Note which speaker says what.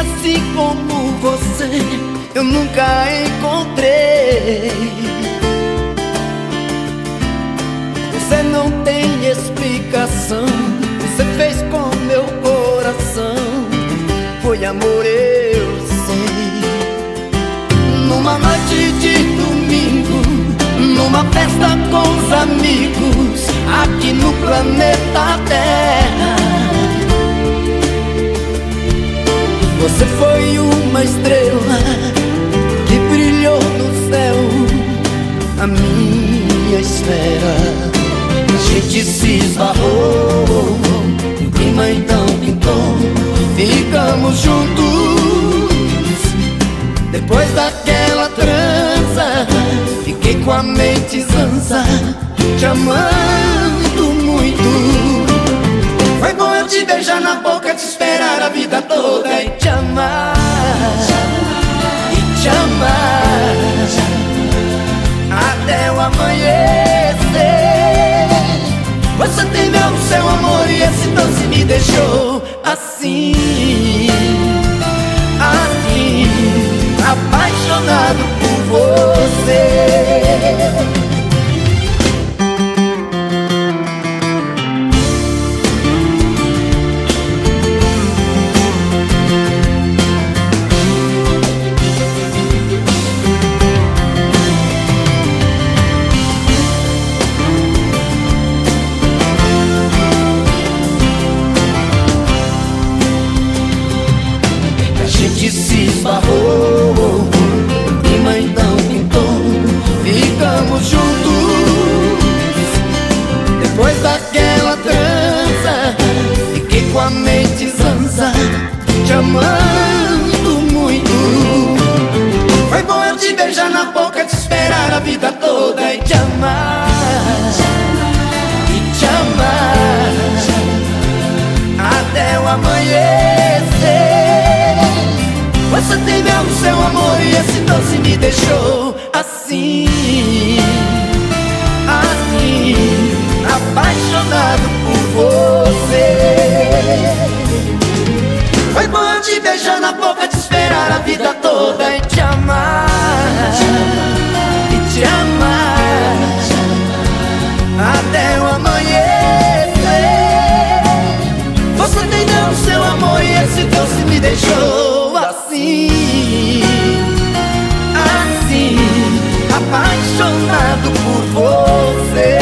Speaker 1: assim como você eu nunca encontrei. Você não tem explicação. Você fez com meu coração. Foi amor, eu sei. Numa noite de domingo, numa festa com os amigos, aqui no planeta Terra. Você foi uma estrela que brilhou no céu, a minha esfera. A gente se esbarrou, o clima então pintou, ficamos juntos. Depois daquela trança, fiquei com a mente zança, te amando a vida toda e te amar. E te amar até o amanhecer. Você tem meu seu amor e esse doce me deixou e esse doce me deixou assim, assim, apaixonado por você.